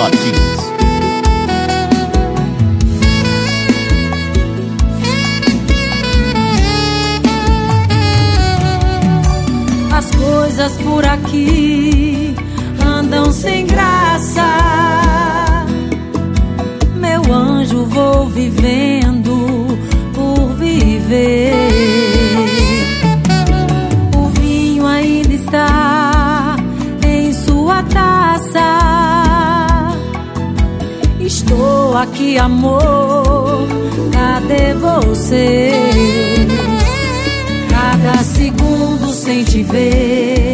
Martins. As coisas por aqui andam sem graça. Meu anjo, vou vivendo Só que amor, cadê você? Cada segundo sem te ver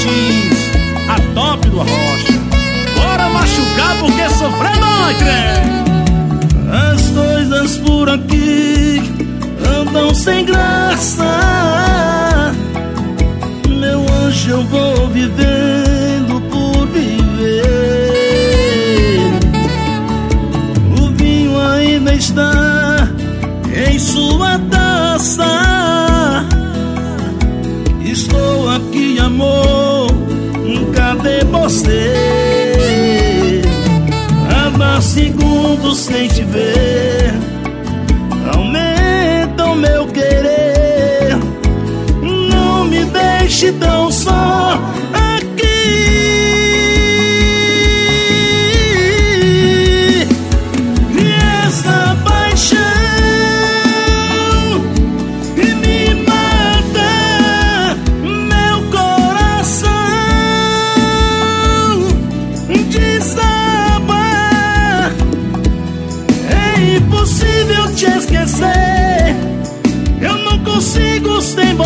Martins, a top do Arrocha. Bora machucar porque sofrer dói, trem. As coisas por aqui andam sem graça. você. Amar segundos sem te ver aumentam meu querer. Não me deixe tão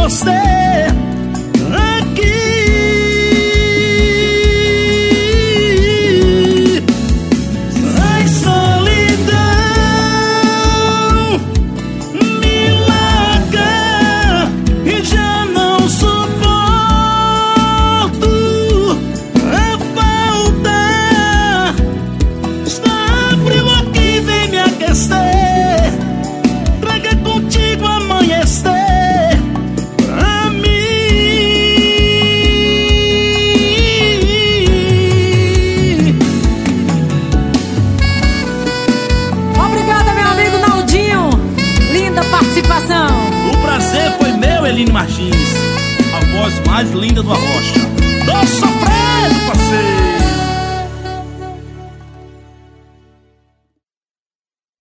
você. Aline Martins, a voz mais linda do Arrocha. Tô sofrendo, parceiro!